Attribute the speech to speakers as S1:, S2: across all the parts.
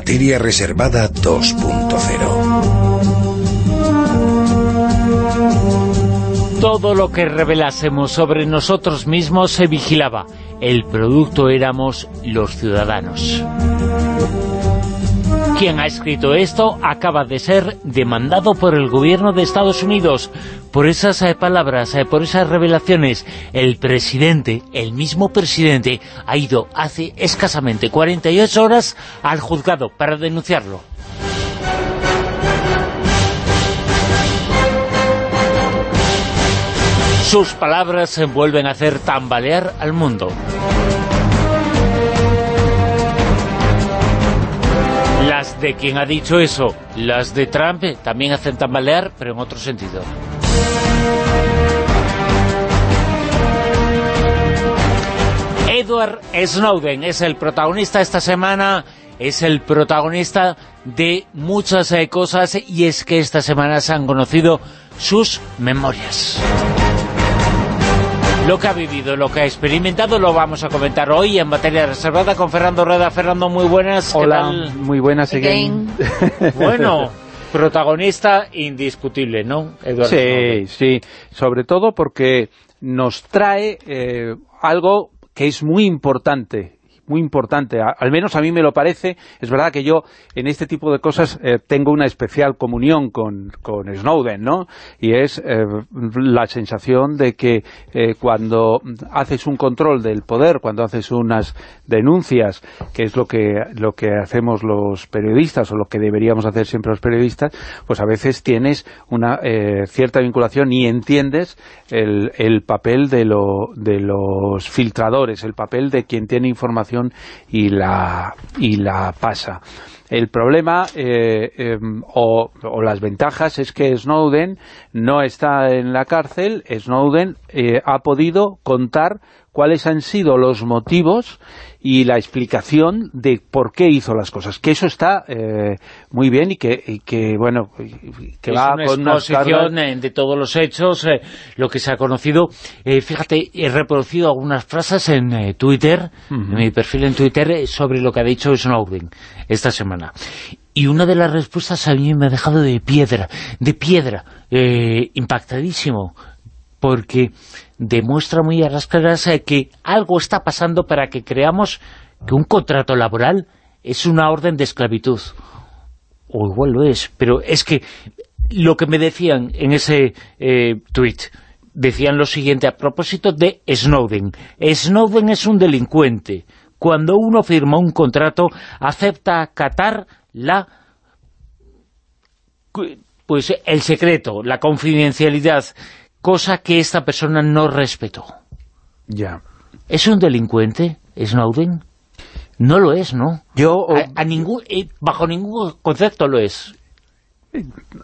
S1: Materia Reservada 2.0
S2: Todo lo que revelásemos sobre nosotros mismos se vigilaba. El producto éramos los ciudadanos. Quien ha escrito esto acaba de ser demandado por el gobierno de Estados Unidos por esas eh, palabras, eh, por esas revelaciones. El presidente, el mismo presidente, ha ido hace escasamente 48 horas al juzgado para denunciarlo. Sus palabras vuelven a hacer tambalear al mundo. Las de quien ha dicho eso, las de Trump, también hacen tambalear, pero en otro sentido. Edward Snowden es el protagonista esta semana, es el protagonista de muchas eh, cosas y es que esta semana se han conocido sus memorias. Lo que ha vivido, lo que ha experimentado, lo vamos a comentar hoy en materia reservada con Fernando Rueda. Fernando, muy buenas.
S3: Hola, muy buenas
S4: again.
S2: Bueno, protagonista indiscutible, ¿no,
S3: Eduardo? Sí, sí, sobre todo porque nos trae eh, algo que es muy importante muy importante, al menos a mí me lo parece. Es verdad que yo en este tipo de cosas eh, tengo una especial comunión con, con Snowden, ¿no? Y es eh, la sensación de que eh, cuando haces un control del poder, cuando haces unas denuncias, que es lo que, lo que hacemos los periodistas o lo que deberíamos hacer siempre los periodistas, pues a veces tienes una cierta vinculación y entiendes el, el papel de, lo, de los filtradores, el papel de quien tiene información y la, y la pasa. El problema eh, em, o, las ventajas es que Snowden no está en la cárcel, Snowden eh, ha podido contar cuáles han sido los motivos y la explicación de por qué hizo las cosas, que eso está eh, muy bien y que, bueno, que va
S2: una
S3: con
S2: una exposición de todos los hechos, eh, lo que se ha conocido. Eh, fíjate, he reproducido algunas frases en Twitter, en mi perfil en Twitter, sobre lo que ha dicho Snowden esta semana. Y una de las respuestas a mí me ha dejado de piedra, de piedra, impactadísimo, porque demuestra muy a las claras eh, que algo está pasando para que creamos que un contrato laboral es una orden de esclavitud. O igual lo es, pero es que lo que me decían en ese eh, tweet decían lo siguiente a propósito de Snowden. Snowden es un delincuente. Cuando uno firma un contrato, acepta acatar la pues el secreto, la confidencialidad cosa que esta persona no respetó.
S3: Ya.
S2: ¿Es un delincuente, Snowden? No lo es, ¿no?
S3: Yo...
S2: A, ningún, eh, bajo ningún concepto lo es.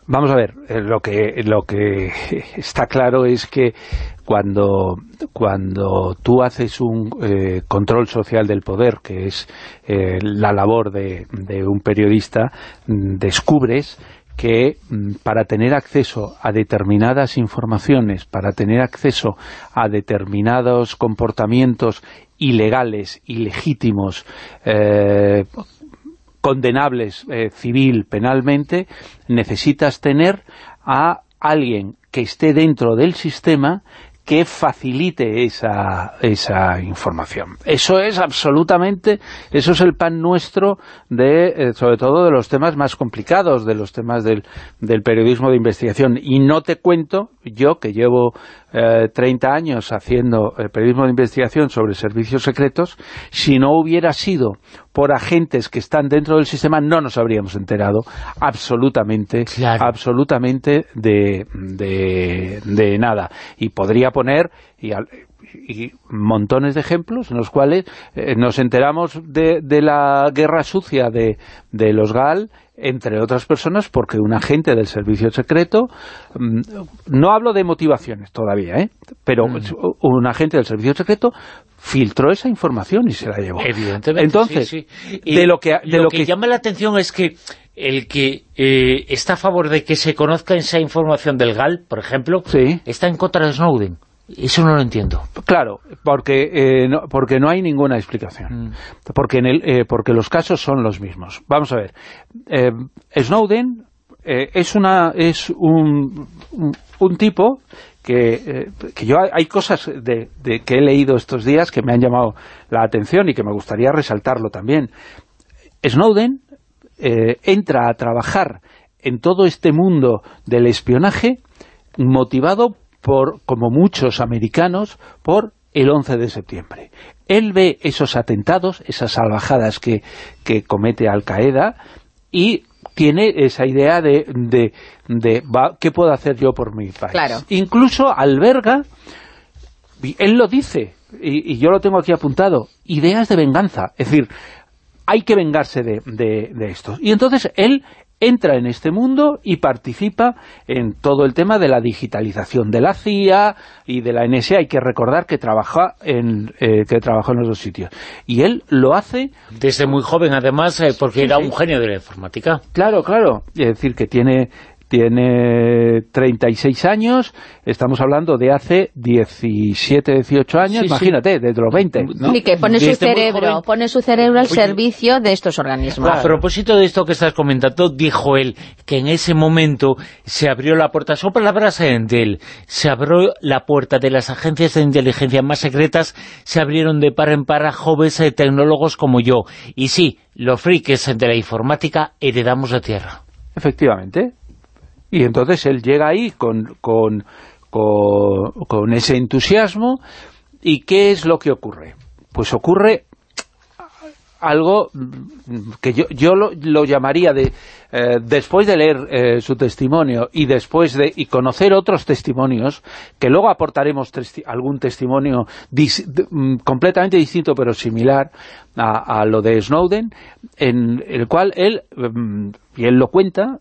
S3: Vamos a ver, eh, lo que, lo que está claro es que cuando, cuando tú haces un eh, control social del poder, que es la labor de, de un periodista, mm, descubres que mm, para tener acceso a determinadas informaciones, para tener acceso a determinados comportamientos ilegales, ilegítimos, eh, condenables eh, civil, penalmente, necesitas tener a alguien que esté dentro del sistema que facilite esa, esa información. Eso es absolutamente, eso es el pan nuestro de, eh, sobre todo de los temas más complicados, de los temas del, del periodismo de investigación. Y no te cuento, yo que llevo 30 eh, años haciendo eh, periodismo de investigación sobre servicios secretos, si no hubiera sido por agentes que están dentro del sistema, no nos habríamos enterado absolutamente, absolutamente de, de, nada. Y podría poner, y, montones de ejemplos en los cuales eh, nos enteramos de, de, la guerra sucia de, de los GAL entre otras personas, porque un agente del servicio secreto, mm, no hablo de motivaciones todavía, ¿eh? pero mm. un agente del servicio secreto filtró esa información y se la llevó.
S2: Evidentemente,
S3: Entonces, de lo que,
S2: lo, que, llama la atención es que el que eh, está a favor de que se conozca esa información del GAL, por ejemplo, está en contra de Snowden. Eso no lo entiendo.
S3: Claro, porque, eh, no, porque no hay ninguna explicación. Mm. Porque, en el, eh, porque los casos son los mismos. Vamos a ver. Eh, Snowden es, una, es un, un, tipo que, que, yo hay cosas de, que he leído estos días que me han llamado la atención y que me gustaría resaltarlo también. Snowden entra a trabajar en todo este mundo del espionaje motivado por, como muchos americanos, por el 11 de septiembre. Él ve esos atentados, esas salvajadas que, que comete Al-Qaeda y tiene esa idea de, de, de ¿qué puedo hacer yo por mi país? Incluso alberga, él lo dice, y, y, yo lo tengo aquí apuntado, ideas de venganza. Es decir, hay que vengarse de, de, de esto. Y entonces él entra en este mundo y participa en todo el tema de la digitalización de la CIA y de la NSA. Hay que recordar que trabaja en, eh, que trabajó en los dos sitios. Y él lo hace...
S2: Desde muy joven, además, eh, porque era un genio de la informática.
S3: Claro, claro. Es decir, que tiene tiene 36 años, estamos hablando de hace 17, 18 años, imagínate, desde los 20.
S4: ¿no? Y que pone su cerebro, pone su cerebro al servicio de estos organismos.
S2: A propósito de esto que estás comentando, dijo él que en ese momento se abrió la puerta, son palabras de él, se abrió la puerta de las agencias de inteligencia más secretas, se abrieron de par en par a jóvenes tecnólogos como yo. Y sí, los frikis de la informática heredamos la tierra.
S3: Efectivamente, y entonces él llega ahí con, con, con, ese entusiasmo, ¿y qué es lo que ocurre? Pues ocurre algo que yo, yo lo, lo llamaría de eh, después de leer eh, su testimonio y después de y conocer otros testimonios que luego aportaremos algún testimonio mm, completamente distinto pero similar a, a, lo de Snowden en el cual él mm, y él lo cuenta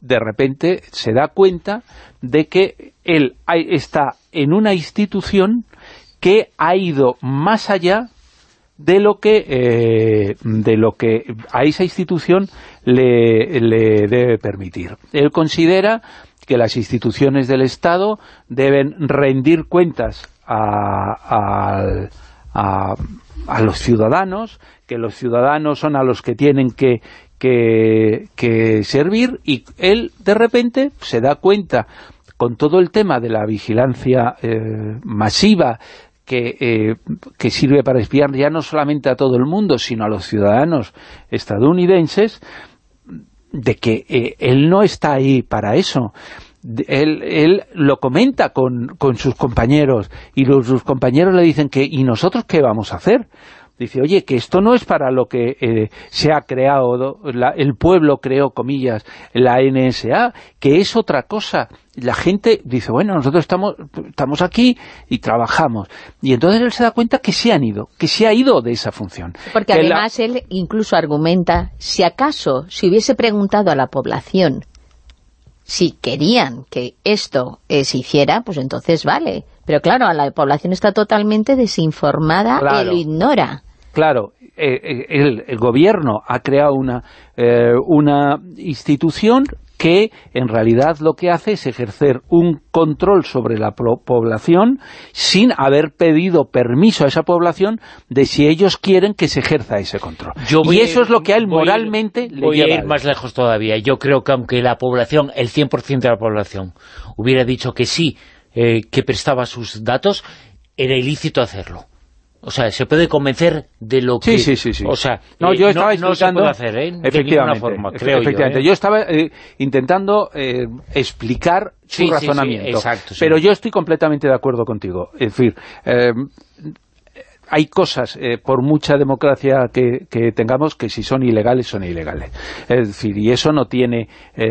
S3: de repente se da cuenta de que él está en una institución que ha ido más allá de lo que eh, de lo que a esa institución le, debe permitir. Él considera que las instituciones del Estado deben rendir cuentas a los ciudadanos, que los ciudadanos son a los que tienen que que, servir y él de repente se da cuenta con todo el tema de la vigilancia eh, masiva que, eh, que, sirve para espiar ya no solamente a todo el mundo, sino a los ciudadanos estadounidenses, de que eh, él no está ahí para eso. Él, él lo comenta con, con sus compañeros y los, sus compañeros le dicen que ¿y nosotros qué vamos a hacer? Dice, oye, que esto no es para lo que eh, se ha creado, el pueblo creó, comillas, la NSA, que es otra cosa. La gente dice, bueno, nosotros estamos, estamos aquí y trabajamos. Y entonces él se da cuenta que se han ido, que se ha ido de esa función.
S4: Porque además él incluso argumenta, si acaso se hubiese preguntado a la población si querían que esto eh, se hiciera, pues entonces vale. Pero claro, la población está totalmente desinformada y lo ignora.
S3: Claro, eh, eh, el, gobierno ha creado una, una institución que en realidad lo que hace es ejercer un control sobre la población sin haber pedido permiso a esa población de si ellos quieren que se ejerza ese control. y eso es lo que a él moralmente le
S2: Voy a ir más lejos todavía. Yo creo que aunque la población, el 100% de la población, hubiera dicho que sí, eh, que prestaba sus datos, era ilícito hacerlo. O sea, se puede convencer de lo que...
S3: Sí, sí, sí.
S2: O sea,
S3: no, yo estaba
S2: no, se puede hacer, ¿eh?
S3: Efectivamente, forma, creo efectivamente. Yo, ¿eh? estaba eh, intentando eh, explicar su razonamiento. exacto, pero yo estoy completamente de acuerdo contigo. Es decir, eh, hay cosas, eh, por mucha democracia que, tengamos, que si son ilegales, son ilegales. Es decir, y eso no tiene eh,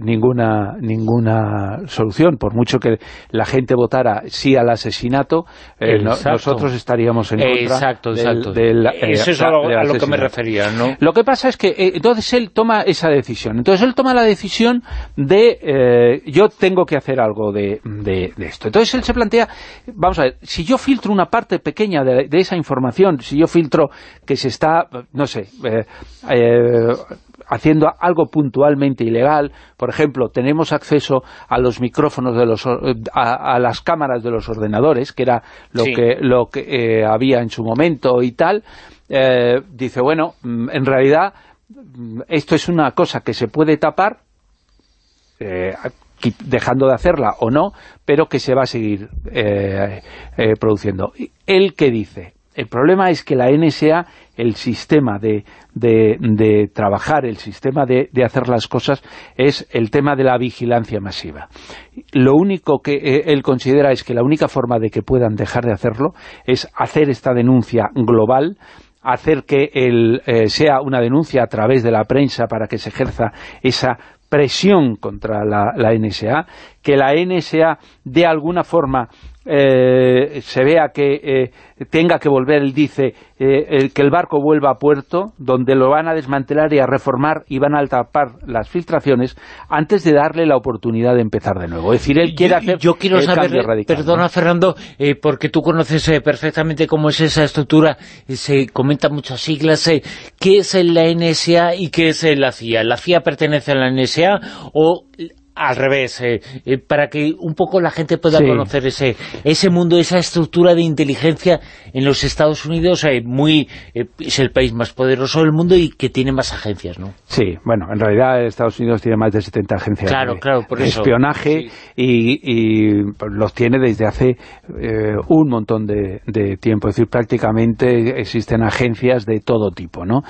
S3: ninguna ninguna solución. Por mucho que la gente votara sí al asesinato, eh, nosotros estaríamos en contra
S2: exacto, exacto. Del, eso es a lo, que me refería, ¿no?
S3: Lo que pasa es que entonces él toma esa decisión. Entonces él toma la decisión de yo tengo que hacer algo de, de, esto. Entonces él se plantea, vamos a ver, si yo filtro una parte pequeña de esa información, si yo filtro que se está, no sé, eh, eh, haciendo algo puntualmente ilegal. Por ejemplo, tenemos acceso a los micrófonos, de los, a, las cámaras de los ordenadores, que era lo que, lo que eh, había en su momento y tal. Eh, dice, bueno, mm, en realidad mm, esto es una cosa que se puede tapar, eh, dejando de hacerla o no, pero que se va a seguir produciendo. ¿El que dice? El problema es que la NSA, el sistema de, de, trabajar, el sistema de, de, hacer las cosas, es el tema de la vigilancia masiva. Lo único que eh, él considera es que la única forma de que puedan dejar de hacerlo es hacer esta denuncia global, hacer que el, eh, sea una denuncia a través de la prensa para que se ejerza esa presión contra la, NSA, que la NSA de alguna forma eh, se vea que eh, tenga que volver, él dice, eh, que el barco vuelva a puerto, donde lo van a desmantelar y a reformar y van a tapar las filtraciones, antes de darle la oportunidad de empezar de nuevo. Es decir, él quiere hacer
S2: yo quiero saber, Perdona, Fernando, porque tú conoces perfectamente cómo es esa estructura, se comentan muchas siglas, ¿qué es la NSA y qué es la CIA? ¿La CIA pertenece a la NSA o al revés, eh, eh, para que un poco la gente pueda conocer ese ese mundo, esa estructura de inteligencia en los Estados Unidos, eh, muy es el país más poderoso del mundo y que tiene más agencias, ¿no?
S3: Sí, bueno, en realidad Estados Unidos tiene más de 70 agencias
S2: claro,
S3: de,
S2: claro, por
S3: espionaje y, los tiene desde hace un montón de, de, tiempo, es decir, prácticamente existen agencias de todo tipo, ¿no?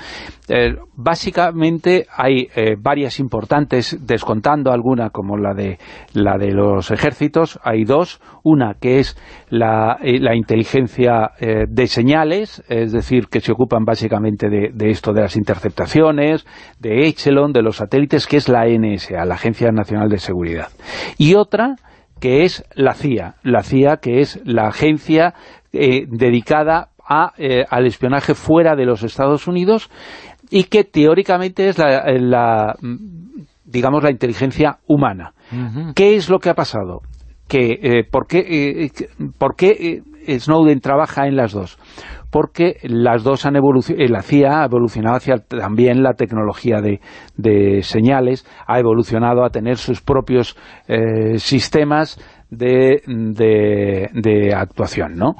S3: básicamente hay varias importantes, descontando alguna como la de, la de los ejércitos, hay dos. Una que es la, eh, inteligencia eh, de señales, es decir, que se ocupan básicamente de, esto de las interceptaciones, de Echelon, de los satélites, que es la NSA, la Agencia Nacional de Seguridad. Y otra que es la CIA, la CIA que es la agencia eh, dedicada a, al espionaje fuera de los Estados Unidos y que teóricamente es la digamos, la inteligencia humana. ¿Qué es lo que ha pasado? Que, eh, ¿Por qué, eh, por qué eh, Snowden trabaja en las dos? Porque las dos han evolucionado, la CIA ha evolucionado hacia también la tecnología de, señales, ha evolucionado a tener sus propios sistemas de, de, actuación, ¿no?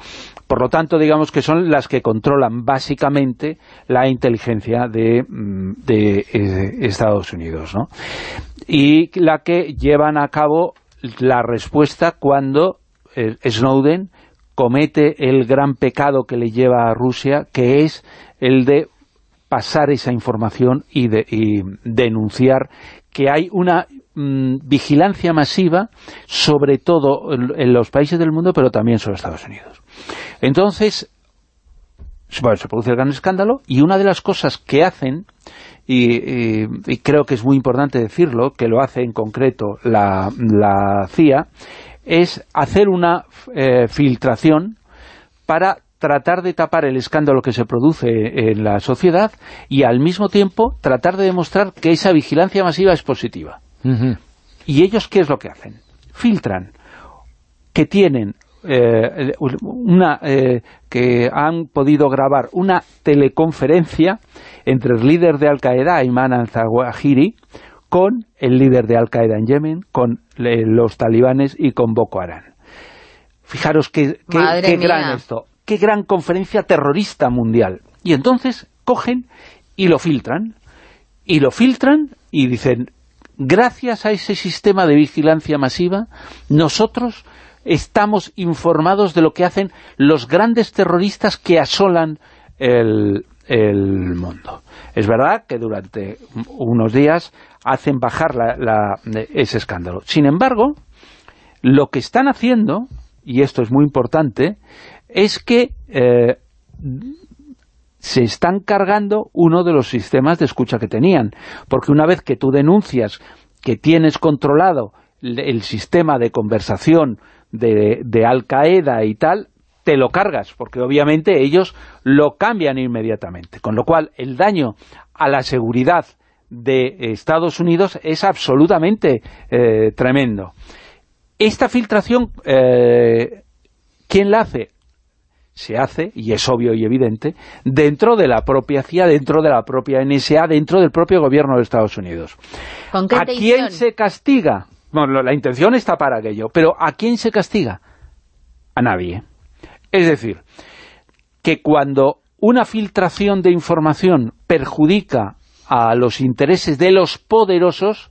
S3: Por lo tanto, digamos que son las que controlan básicamente la inteligencia de, mm, eh, Estados Unidos, ¿no? Y la que llevan a cabo la respuesta cuando eh, Snowden comete el gran pecado que le lleva a Rusia, que es el de pasar esa información y, de, y denunciar que hay una mm, vigilancia masiva sobre todo en, los países del mundo, pero también sobre Estados Unidos. Entonces, bueno, se produce el gran escándalo y una de las cosas que hacen, y, creo que es muy importante decirlo, que lo hace en concreto la, CIA, es hacer una eh, filtración para tratar de tapar el escándalo que se produce en la sociedad y al mismo tiempo tratar de demostrar que esa vigilancia masiva es positiva. ¿Y ellos qué es lo que hacen? Filtran que tienen eh, una eh, que han podido grabar una teleconferencia entre el líder de Al-Qaeda, Ayman al-Zawahiri, con el líder de Al-Qaeda en Yemen, con los talibanes y con Boko Haram. Fijaros qué, qué, gran esto, qué gran conferencia terrorista mundial. Y entonces cogen y lo filtran, y lo filtran y dicen, gracias a ese sistema de vigilancia masiva, nosotros estamos informados de lo que hacen los grandes terroristas que asolan el, mundo. Es verdad que durante unos días hacen bajar ese escándalo. Sin embargo, lo que están haciendo, y esto es muy importante, es que eh, se están cargando uno de los sistemas de escucha que tenían. Porque una vez que tú denuncias que tienes controlado el sistema de conversación de, Al-Qaeda y tal, te lo cargas, porque obviamente ellos lo cambian inmediatamente. Con lo cual, el daño a la seguridad de Estados Unidos es absolutamente eh, tremendo. Esta filtración, eh, ¿quién la hace? se hace, y es obvio y evidente, dentro de la propia CIA, dentro de la propia NSA, dentro del propio gobierno de Estados Unidos.
S4: ¿Con qué
S3: ¿A quién se castiga? Bueno, la intención está para aquello, pero ¿a quién se castiga? A nadie. Es decir, que cuando una filtración de información perjudica a los intereses de los poderosos,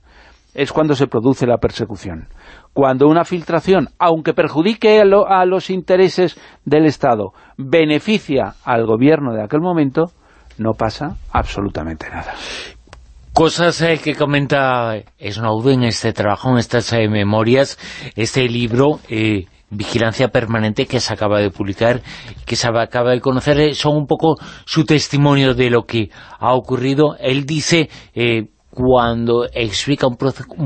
S3: es cuando se produce la persecución cuando una filtración, aunque perjudique a, los intereses del Estado, beneficia al gobierno de aquel momento, no pasa absolutamente nada.
S2: Cosas eh, que comenta Snowden, este trabajo, en estas eh, memorias, este libro... Eh, Vigilancia Permanente que se acaba de publicar, que se acaba de conocer, son un poco su testimonio de lo que ha ocurrido. Él dice, cuando explica un,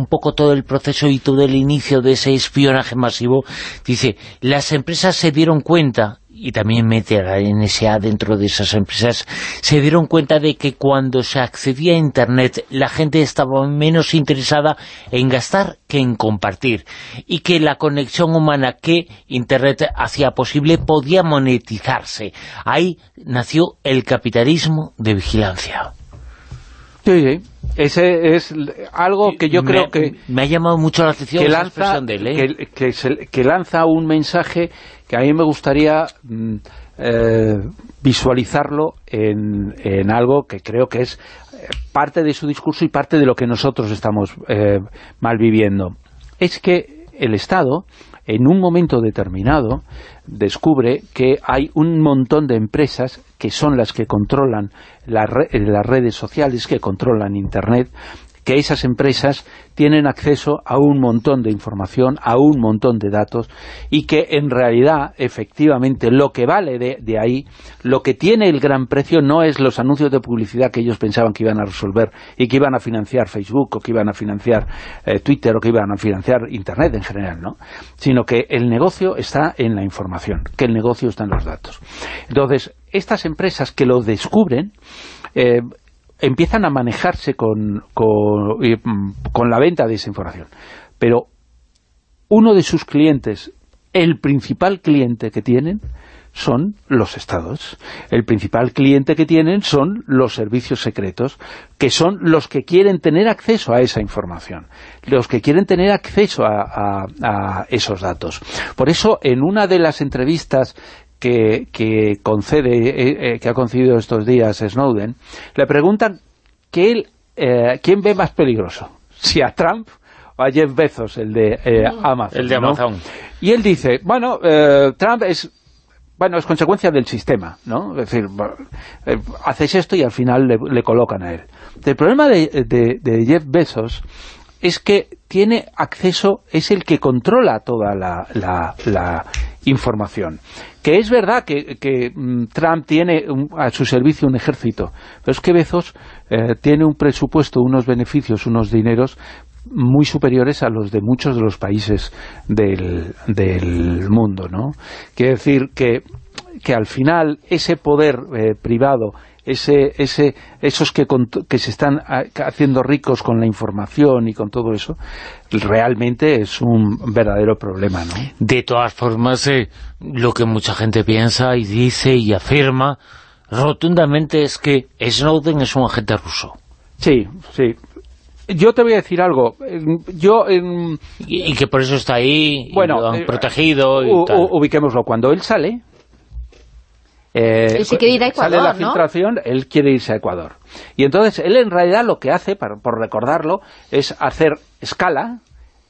S2: poco todo el proceso y todo el inicio de ese espionaje masivo, dice, las empresas se dieron cuenta, y también mete a la NSA dentro de esas empresas, se dieron cuenta de que cuando se accedía a Internet la gente estaba menos interesada en gastar que en compartir, y que la conexión humana que Internet hacía posible podía monetizarse. Ahí nació el capitalismo de vigilancia.
S3: Sí, sí. Ese es algo que yo creo que...
S2: Me ha llamado mucho la atención
S3: que lanza, de ¿eh? que, lanza un mensaje que a mí me gustaría mm, eh, visualizarlo en, en, algo que creo que es eh, parte de su discurso y parte de lo que nosotros estamos mal viviendo. Es que el Estado en un momento determinado descubre que hay un montón de empresas que son las que controlan las redes sociales, que controlan Internet, que esas empresas tienen acceso a un montón de información, a un montón de datos, y que en realidad, efectivamente, lo que vale de, ahí, lo que tiene el gran precio no es los anuncios de publicidad que ellos pensaban que iban a resolver y que iban a financiar Facebook o que iban a financiar eh, Twitter o que iban a financiar Internet en general, ¿no? sino que el negocio está en la información, que el negocio está en los datos. Entonces, estas empresas que lo descubren, eh, empiezan a manejarse con, mm, con, la venta de esa información. Pero uno de sus clientes, el principal cliente que tienen, son los estados. El principal cliente que tienen son los servicios secretos, que son los que quieren tener acceso a esa información, los que quieren tener acceso a, a esos datos. Por eso, en una de las entrevistas que, concede, eh, eh, que ha concedido estos días Snowden, le preguntan que él, eh, quién ve más peligroso, si a Trump o a Jeff Bezos, el de Amazon.
S2: El de Amazon.
S3: Y él dice, bueno, Trump es bueno, es consecuencia del sistema, ¿no? Es decir, haces esto y al final le, colocan a él. El problema de, de Jeff Bezos es que tiene acceso, es el que controla toda la, la, información. Que es verdad que, mm, Trump tiene a su servicio un ejército, pero es que Bezos eh, tiene un presupuesto, unos beneficios, unos dineros muy superiores a los de muchos de los países del, del mundo, ¿no? Quiere decir que, que al final ese poder eh, privado ese, ese, esos que, que se están haciendo ricos con la información y con todo eso, realmente es un verdadero problema, ¿no?
S2: De todas formas, eh, lo que mucha gente piensa y dice y afirma rotundamente es que Snowden es un agente ruso.
S3: Sí, sí. Yo te voy a decir algo. Yo
S2: y, que por eso está ahí, bueno, lo han eh, protegido y
S3: Ubiquémoslo. Cuando él sale,
S4: eh, sale
S3: la filtración, él quiere irse a Ecuador. Y entonces él en realidad lo que hace, por recordarlo, es hacer escala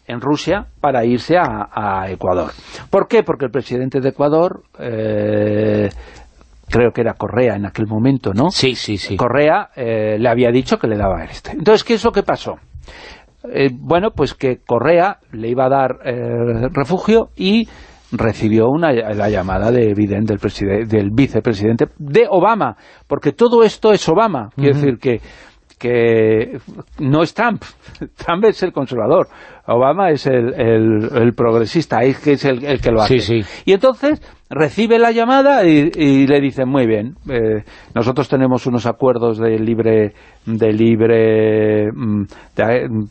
S3: en Rusia para irse a, Ecuador. ¿Por qué? Porque el presidente de Ecuador, eh, creo que era Correa en aquel momento, ¿no?
S2: Sí, sí, sí.
S3: Correa eh, le había dicho que le daba este. Entonces, ¿qué es lo que pasó? bueno, pues que Correa le iba a dar refugio y recibió una, la llamada de Biden del, del vicepresidente de Obama, porque todo esto es Obama, quiere decir que que no es Trump, Trump es el conservador, Obama es el, el, progresista, es que es el, que lo hace. Y entonces recibe la llamada y, le dicen, muy bien, eh, nosotros tenemos unos acuerdos de libre de libre mm,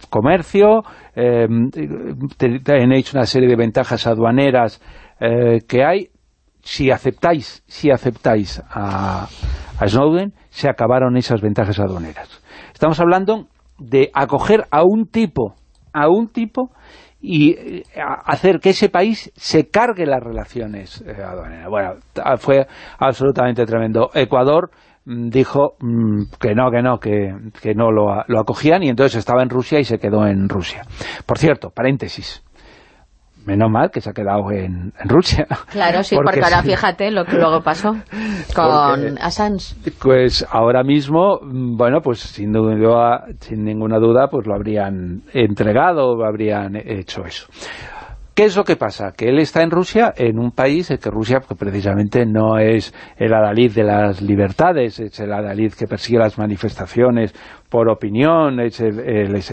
S3: comercio, eh, hecho una serie de ventajas aduaneras eh, que hay, si aceptáis, si aceptáis a, Snowden, se acabaron esas ventajas aduaneras. Estamos hablando de acoger a un tipo, a un tipo y eh, hacer que ese país se cargue las relaciones eh, aduaneras. Bueno, fue absolutamente tremendo. Ecuador mm, dijo mm, que no, que no, que, que no lo acogían y entonces estaba en Rusia y se quedó en Rusia. Por cierto, paréntesis, menos mal que se ha quedado en, Rusia.
S4: Claro, sí, porque, ahora fíjate lo que luego pasó con Assange.
S3: Pues ahora mismo, mm, bueno, pues sin, duda, sin ninguna duda, pues lo habrían entregado, habrían hecho eso. ¿Qué es lo que pasa? Que él está en Rusia, en un país en que Rusia pues, precisamente no es el adalid de las libertades, es el adalid que persigue las manifestaciones por opinión, es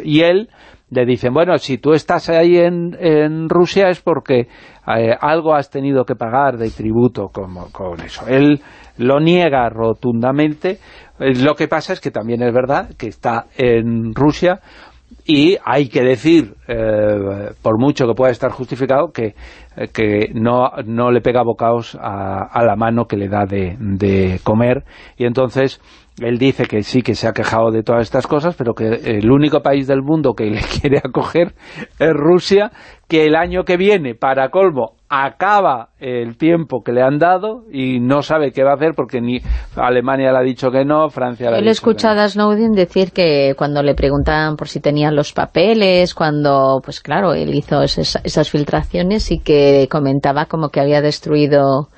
S3: y él le dicen, bueno, si tú estás ahí en, en Rusia es porque eh, algo has tenido que pagar de tributo como, con eso. Él lo niega rotundamente. Eh, lo que pasa es que también es verdad que está en Rusia y hay que decir, eh, por mucho que pueda estar justificado, que, que no, no, le pega bocaos a, a, la mano que le da de, de comer. Y entonces él dice que sí, que se ha quejado de todas estas cosas, pero que el único país del mundo que le quiere acoger es Rusia, que el año que viene, para colmo, acaba el tiempo que le han dado y no sabe qué va a hacer porque ni Alemania le ha dicho que no, Francia le ha
S4: dicho escuchado a Snowden decir que cuando le preguntaban por si tenían los papeles, cuando, pues claro, él hizo esas, esas filtraciones y que comentaba como que había destruido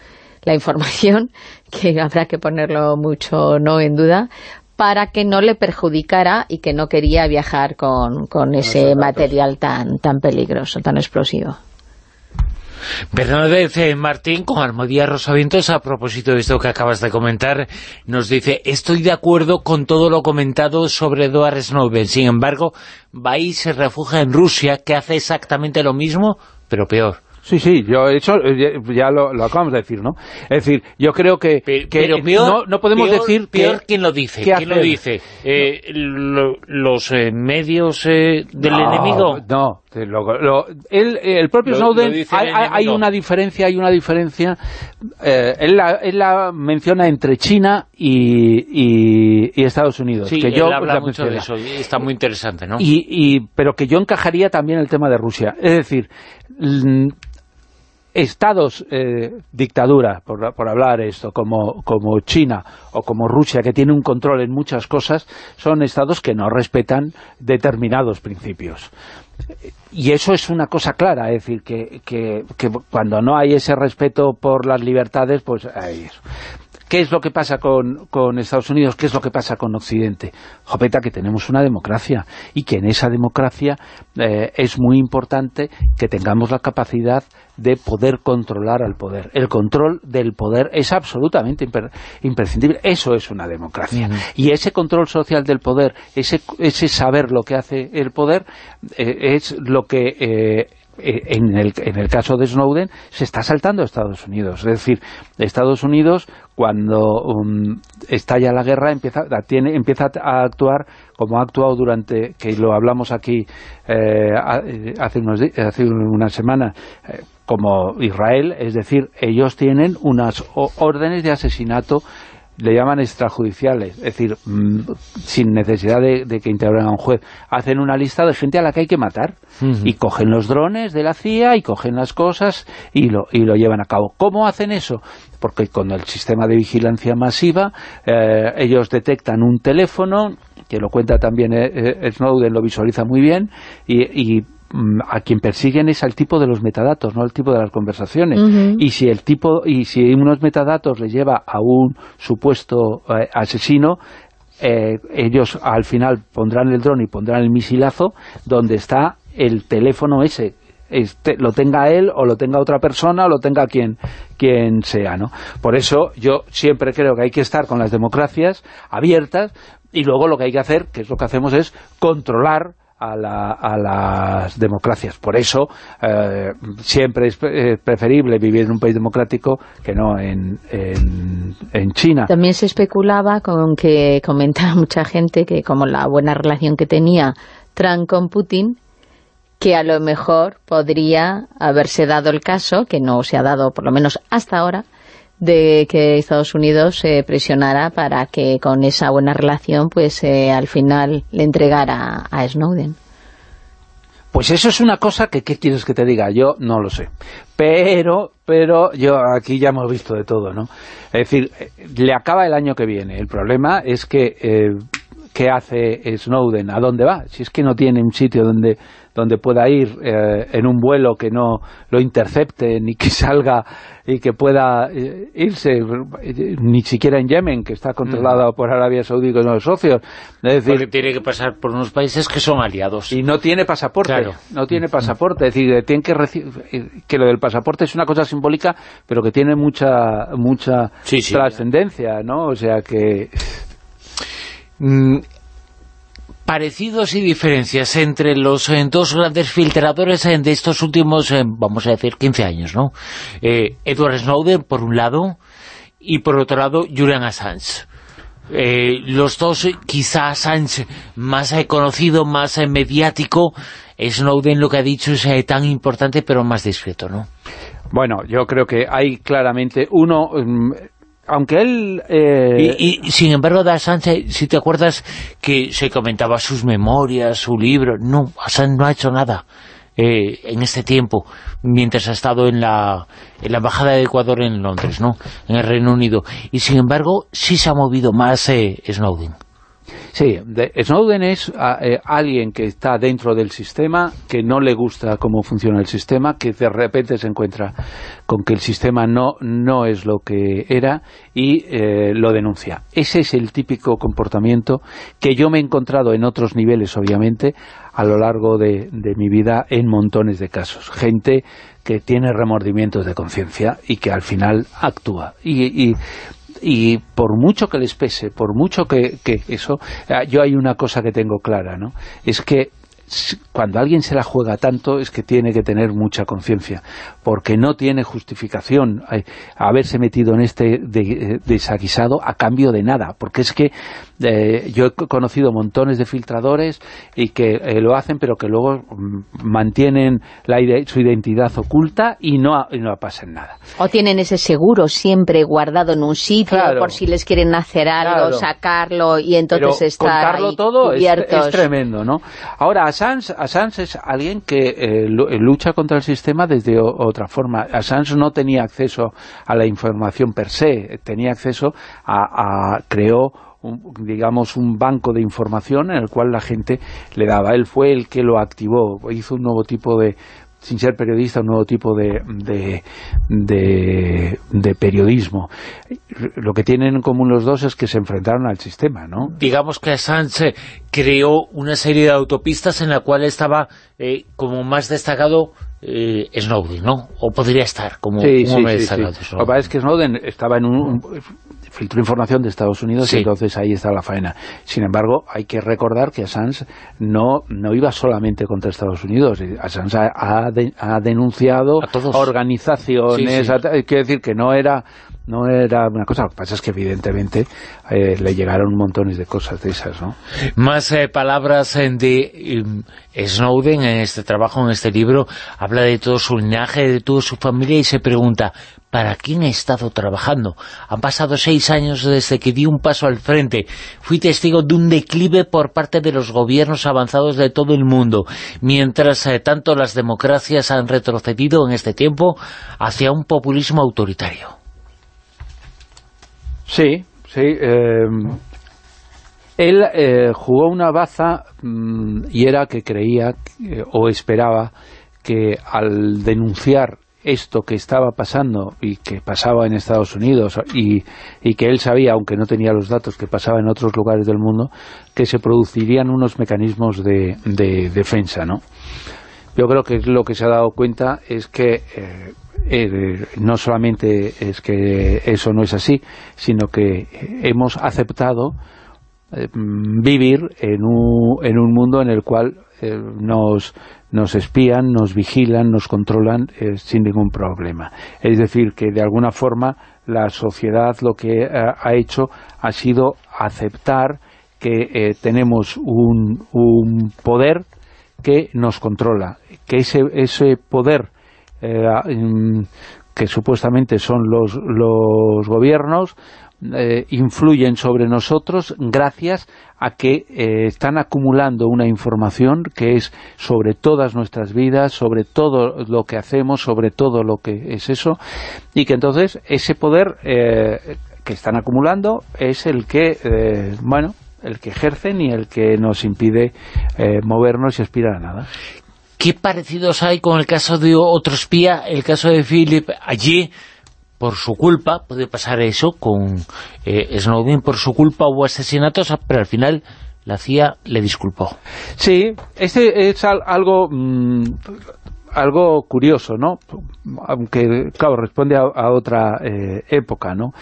S4: la información, que habrá que ponerlo mucho no en duda, para que no le perjudicara y que no quería viajar con, con ese material tan, tan peligroso, tan explosivo.
S2: Bernadette eh, Martín con Armodía Rosavientos, a propósito de esto que acabas de comentar, nos dice, estoy de acuerdo con todo lo comentado sobre Edward Snowden, sin embargo, va y se refugia en Rusia, que hace exactamente lo mismo, pero peor.
S3: Sí, sí, yo he hecho, ya lo, acabamos de decir, ¿no? Es decir, yo creo que,
S2: pero, no, podemos decir peor quién lo dice, quién lo dice, eh, los eh, medios eh, del enemigo.
S3: No, el propio Snowden, hay, una diferencia, hay una diferencia, él la, menciona entre China y, Estados Unidos.
S2: Sí, que yo, habla mucho de eso, está muy interesante, ¿no?
S3: Y, pero que yo encajaría también el tema de Rusia, es decir estados eh, dictadura, por, por, hablar esto, como, como China o como Rusia, que tiene un control en muchas cosas, son estados que no respetan determinados principios. Y eso es una cosa clara, es decir, que, que, que cuando no hay ese respeto por las libertades, pues hay eso. ¿Qué es lo que pasa con, con, Estados Unidos? ¿Qué es lo que pasa con Occidente? Jopeta, que tenemos una democracia y que en esa democracia eh, es muy importante que tengamos la capacidad de poder controlar al poder. El control del poder es absolutamente imprescindible. Eso es una democracia. Y ese control social del poder, ese, ese saber lo que hace el poder, eh, es lo que eh, eh, en el, en el caso de Snowden se está saltando a Estados Unidos. Es decir, Estados Unidos cuando um, estalla la guerra empieza, tiene, empieza a actuar como ha actuado durante, que lo hablamos aquí eh, hace, unos, hace una semana, eh, como Israel, es decir, ellos tienen unas órdenes de asesinato le llaman extrajudiciales, es decir, mm, sin necesidad de, que intervenga un juez. Hacen una lista de gente a la que hay que matar y cogen los drones de la CIA y cogen las cosas y lo, y lo llevan a cabo. ¿Cómo hacen eso? Porque con el sistema de vigilancia masiva eh, ellos detectan un teléfono, que lo cuenta también eh, eh, Snowden, lo visualiza muy bien, y, y a quien persiguen es al tipo de los metadatos, no al tipo de las conversaciones. Y si el tipo y si unos metadatos le lleva a un supuesto eh, asesino, eh, ellos al final pondrán el dron y pondrán el misilazo donde está el teléfono ese. Este, lo tenga él o lo tenga otra persona o lo tenga quien, quien sea, ¿no? Por eso yo siempre creo que hay que estar con las democracias abiertas y luego lo que hay que hacer, que es lo que hacemos, es controlar a, las democracias. Por eso eh, siempre es eh, preferible vivir en un país democrático que no en, en, China.
S4: También se especulaba con que comentaba mucha gente que como la buena relación que tenía Trump con Putin, que a lo mejor podría haberse dado el caso, que no se ha dado por lo menos hasta ahora, de que Estados Unidos se presionara para que con esa buena relación pues eh, al final le entregara a Snowden.
S3: Pues eso es una cosa que, ¿qué quieres que te diga? Yo no lo sé. Pero, pero yo aquí ya hemos visto de todo, ¿no? Es decir, le acaba el año que viene. El problema es que, eh, ¿qué hace Snowden? ¿A dónde va? Si es que no tiene un sitio donde donde pueda ir eh, en un vuelo que no lo intercepte ni que salga y que pueda eh, irse ni siquiera en Yemen que está controlado por Arabia Saudí con los socios.
S2: Es decir, porque tiene que pasar por unos países que son aliados.
S3: y no tiene pasaporte no tiene pasaporte. Es decir tiene que que lo del pasaporte es una cosa simbólica pero que tiene mucha mucha trascendencia ¿no? o sea que
S2: mm, parecidos y diferencias entre los eh, dos grandes filtradores eh, de estos últimos, eh, vamos a decir, 15 años, ¿no? Edward Snowden, por un lado, y por otro lado, Julian Assange. los dos, quizá Assange más conocido, más mediático, Snowden lo que ha dicho es tan importante, pero más discreto, ¿no?
S3: Bueno, yo creo que hay claramente uno... Mm, aunque él... Eh,
S2: y, sin embargo de Assange, si te acuerdas que se comentaba sus memorias, su libro, no, Assange no ha hecho nada eh, en este tiempo, mientras ha estado en la, en la Embajada de Ecuador en Londres, ¿no? en el Reino Unido, y sin embargo sí se ha movido más eh, Snowden.
S3: Sí, Snowden es eh, alguien que está dentro del sistema, que no le gusta cómo funciona el sistema, que de repente se encuentra con que el sistema no, no es lo que era y eh, lo denuncia. Ese es el típico comportamiento que yo me he encontrado en otros niveles, obviamente, a lo largo de, mi vida en montones de casos. Gente que tiene remordimientos de conciencia y que al final actúa. y y por mucho que les pese, por mucho que, que eso, ah, yo hay una cosa que tengo clara, ¿no? Es que cuando alguien se la juega tanto es que tiene que tener mucha conciencia, porque no tiene justificación eh, haberse metido en este de, desaguisado a cambio de nada, porque es que eh, yo he conocido montones de filtradores y que eh, lo hacen pero que luego mm, mantienen la su identidad oculta y no, no pasan nada.
S4: O tienen ese seguro siempre guardado en un sitio por si les quieren hacer algo, sacarlo y entonces estar ahí
S3: todo es, es, tremendo, ¿no? Ahora, Assange, es alguien que eh, eh, lucha contra el sistema desde otra forma. Assange no tenía acceso a la información per se, tenía acceso a, creó digamos, un banco de información en el cual la gente le daba. Él fue el que lo activó, hizo un nuevo tipo de sin ser periodista, un nuevo tipo de, de, periodismo. Lo que tienen en común los dos es que se enfrentaron al sistema, ¿no?
S2: Digamos que Assange creó una serie de autopistas en la cual estaba eh, como más destacado eh, Snowden, ¿no? O podría estar como
S3: sí, sí, destacado. Lo que pasa es que Snowden estaba en un, filtró información de Estados Unidos y entonces ahí está la faena. Sin embargo, hay que recordar que Assange no, no iba solamente contra Estados Unidos. Assange ha, ha denunciado a organizaciones, quiere decir que no era no era una cosa, lo que pasa es que evidentemente eh, le llegaron montones de cosas de esas, ¿no?
S2: Más eh, palabras eh, de Snowden en este trabajo, en este libro, habla de todo su linaje, de toda su familia y se pregunta, ¿para quién ha estado trabajando? Han pasado seis años desde que di un paso al frente. Fui testigo de un declive por parte de los gobiernos avanzados de todo el mundo, mientras tanto las democracias han retrocedido en este tiempo hacia un populismo autoritario.
S3: Sí, sí. Em, él eh, jugó una baza mm, y era que creía o esperaba que al denunciar esto que estaba pasando y que pasaba en Estados Unidos y, que él sabía, aunque no tenía los datos, que pasaba en otros lugares del mundo, que se producirían unos mecanismos de, defensa, ¿no? Yo creo que lo que se ha dado cuenta es que eh, eh, no solamente es que eso no es así, sino que hemos aceptado eh, vivir en un, en un mundo en el cual eh, nos, nos espían, nos vigilan, nos controlan sin ningún problema. Es decir, que de alguna forma la sociedad lo que ha hecho ha sido aceptar que tenemos un, un poder que nos controla, que ese, ese poder eh, que supuestamente son los, los gobiernos, eh, influyen sobre nosotros gracias a que eh, están acumulando una información que es sobre todas nuestras vidas, sobre todo lo que hacemos, sobre todo lo que es eso, y que entonces ese poder eh, que están acumulando es el que, bueno, el que ejercen y el que nos impide movernos y aspirar a nada.
S2: ¿Qué parecidos hay con el caso de otro espía, el caso de Philip allí? por su culpa, puede pasar eso con eh, Snowden, por su culpa hubo asesinatos, pero al final la CIA le disculpó.
S3: Sí, este es algo mm, algo curioso, ¿no? Aunque, claro, responde a, otra eh, época, ¿no?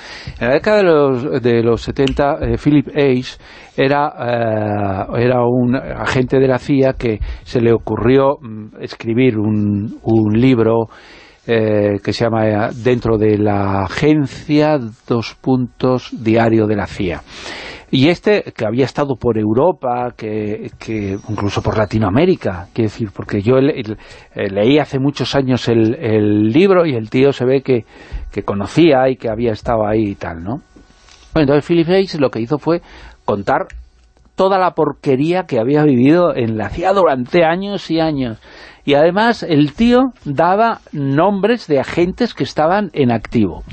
S3: En la década de los, de los 70, eh, Philip Age era, era un agente de la CIA que se le ocurrió mm, escribir un, un libro eh, que se llama eh, dentro de la agencia dos puntos diario de la CIA y este que había estado por Europa que, que incluso por Latinoamérica quiero decir porque yo leí hace muchos años el, libro y el tío se ve que, que conocía y que había estado ahí y tal ¿no? bueno, entonces Philip Hayes lo que hizo fue contar toda la porquería que había vivido en la CIA durante años y años y además el tío daba nombres de agentes que estaban en activo.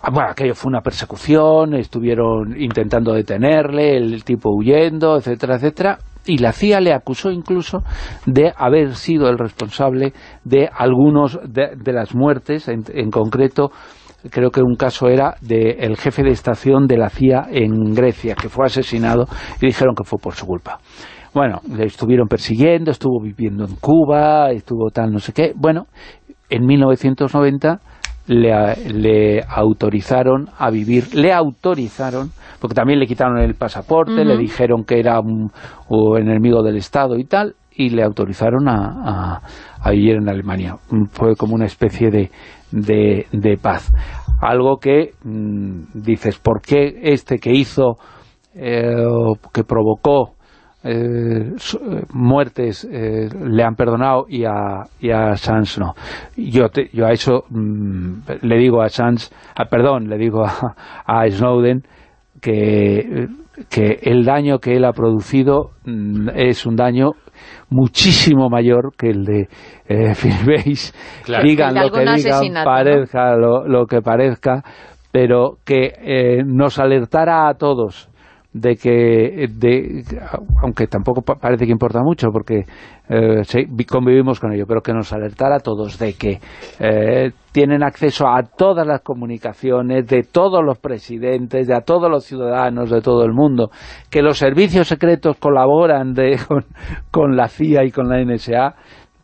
S3: Ah, bueno, aquello fue una persecución, estuvieron intentando detenerle, el tipo huyendo, etcétera, etcétera, y la CIA le acusó incluso de haber sido el responsable de algunos de, las muertes, en, concreto creo que un caso era del jefe de estación de la CIA en Grecia, que fue asesinado y dijeron que fue por su culpa. Bueno, le estuvieron persiguiendo, estuvo viviendo en Cuba, estuvo tal, no sé qué. Bueno, en 1990 le, le autorizaron a vivir, le autorizaron, porque también le quitaron el pasaporte, le dijeron que era un, enemigo del Estado y tal, y le autorizaron a, a, vivir en Alemania. Fue como una especie de, de, paz. Algo que mm, dices, ¿por qué este que hizo, eh, que provocó eh, eh, muertes eh, le han perdonado y a, y a Sanz no. Yo, yo a eso mm, le digo a Sanz, ah, perdón, le digo a, Snowden que, que el daño que él ha producido mm, es un daño muchísimo mayor que el de eh, Phil Digan lo que digan, parezca lo, que parezca, pero que nos alertara a todos de que, de, aunque tampoco parece que importa mucho porque eh, convivimos con ello, pero que nos alertara a todos de que eh, tienen acceso a todas las comunicaciones de todos los presidentes, de a todos los ciudadanos de todo el mundo, que los servicios secretos colaboran de, con, la CIA y con la NSA,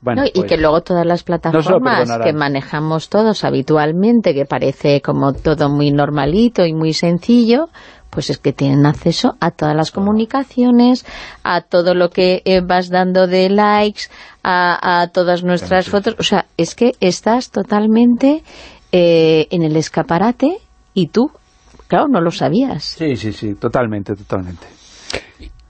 S4: bueno, y que pues luego todas las plataformas que manejamos todos habitualmente, que parece como todo muy normalito y muy sencillo, pues es que tienen acceso a todas las comunicaciones, a todo lo que eh, vas dando de likes, a, todas nuestras fotos. O sea, es que estás totalmente eh, en el escaparate y tú, claro, no lo sabías.
S3: Sí, sí, sí, totalmente, totalmente.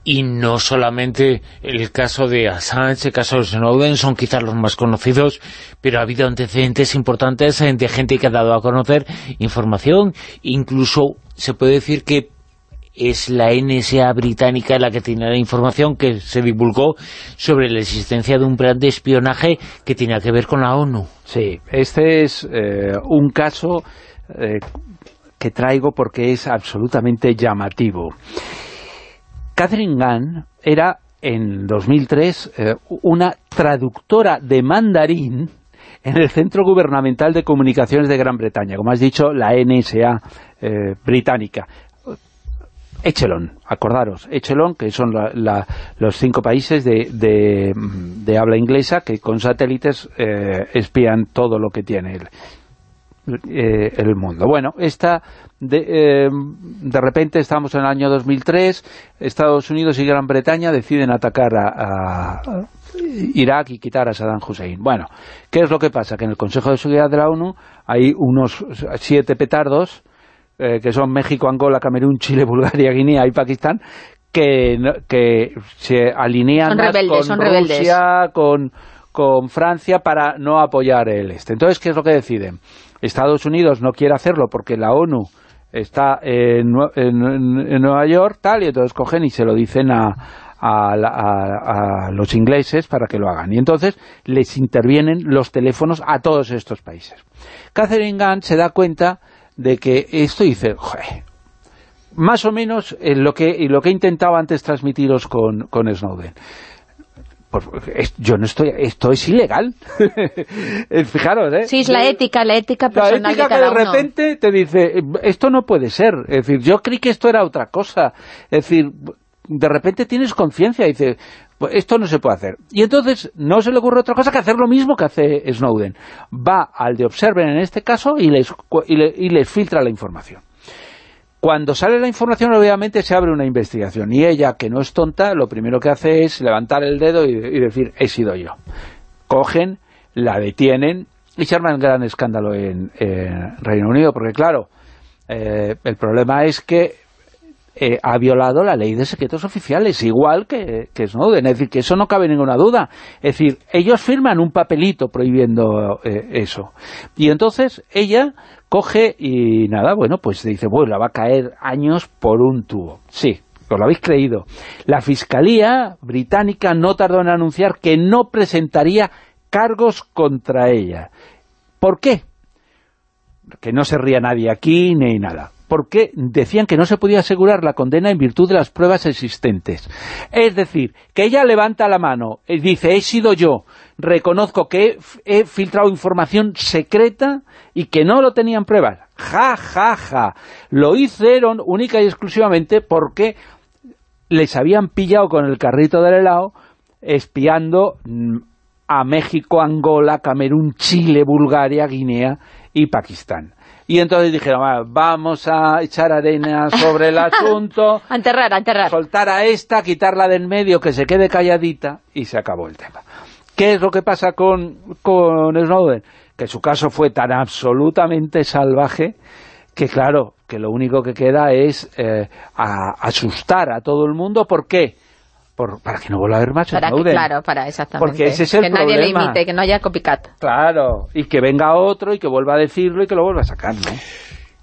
S2: Y no solamente el caso de Assange, el caso de Snowden, son quizás los más conocidos, pero ha habido antecedentes importantes de gente que ha dado a conocer información, incluso se puede decir que es la NSA británica la que tiene la información que se divulgó sobre la existencia de un plan de espionaje que tenía que ver con la ONU.
S3: Sí, este es eh, un caso eh, que traigo porque es absolutamente llamativo. Catherine Gunn era en 2003 eh, una traductora de mandarín en el Centro Gubernamental de Comunicaciones de Gran Bretaña, como has dicho, la NSA británica. Echelon, acordaros, Echelon, que son los cinco países de, habla inglesa que con satélites eh, espían todo lo que tiene el, eh, el mundo. Bueno, esta de, eh, de, repente estamos en el año 2003, Estados Unidos y Gran Bretaña deciden atacar a, Irak y quitar a Saddam Hussein. Bueno, ¿qué es lo que pasa? Que en el Consejo de Seguridad de la ONU hay unos siete petardos eh, que son México, Angola, Camerún, Chile, Bulgaria, Guinea y Pakistán, que, que se alinean con Rusia, con, con Francia para no apoyar el este. Entonces, ¿qué es lo que deciden? Estados Unidos no quiere hacerlo porque la ONU está en, Nueva York, tal, y entonces cogen y se lo dicen a, a, los ingleses para que lo hagan. Y entonces les intervienen los teléfonos a todos estos países. Catherine Gunn se da cuenta de que esto dice, más o menos lo que, lo que he intentado antes transmitiros con, con Snowden. Pues, yo no estoy, esto es ilegal. Fijaros, ¿eh?
S4: Sí, es la ética, la ética personal
S3: la ética que de repente te dice, esto no puede ser. Es decir, yo creí que esto era otra cosa. Es decir, de repente tienes conciencia y dices, pues esto no se puede hacer. Y entonces no se le ocurre otra cosa que hacer lo mismo que hace Snowden. Va al de Observer en este caso y les, y les filtra la información. Cuando sale la información, obviamente, se abre una investigación. Y ella, que no es tonta, lo primero que hace es levantar el dedo y, decir, he sido yo. Cogen, la detienen y se arma un gran escándalo en, Reino Unido. Porque, claro, eh, el problema es que eh, ha violado la ley de secretos oficiales, igual que, que, Snowden. Es decir, que eso no cabe ninguna duda. Es decir, ellos firman un papelito prohibiendo eh, eso. Y entonces ella coge y nada, bueno, pues dice, bueno, va a caer años por un tubo. Sí, os lo habéis creído. La Fiscalía británica no tardó en anunciar que no presentaría cargos contra ella. ¿Por qué? Que no se ría nadie aquí ni nada porque decían que no se podía asegurar la condena en virtud de las pruebas existentes. Es decir, que ella levanta la mano y dice, he sido yo, reconozco que he, filtrado información secreta y que no lo tenían pruebas. Ja, ja, ja. Lo hicieron única y exclusivamente porque les habían pillado con el carrito del helado espiando mm, a México, Angola, Camerún, Chile, Bulgaria, Guinea y Pakistán. Y entonces dijeron, vamos a echar arena sobre el asunto.
S4: a enterrar, a enterrar.
S3: Soltar a esta, quitarla del medio, que se quede calladita, y se acabó el tema. ¿Qué es lo que pasa con, con Snowden? Que su caso fue tan absolutamente salvaje que, claro, que lo único que queda es eh, asustar a todo el mundo. ¿Por qué? Para que no vuelva a haber más
S4: para Claro, para exactamente.
S3: Porque ese es el
S4: que nadie le imite, que no haya copycat.
S3: Claro, y que venga otro y que vuelva a decirlo y que lo vuelva a sacar, ¿no?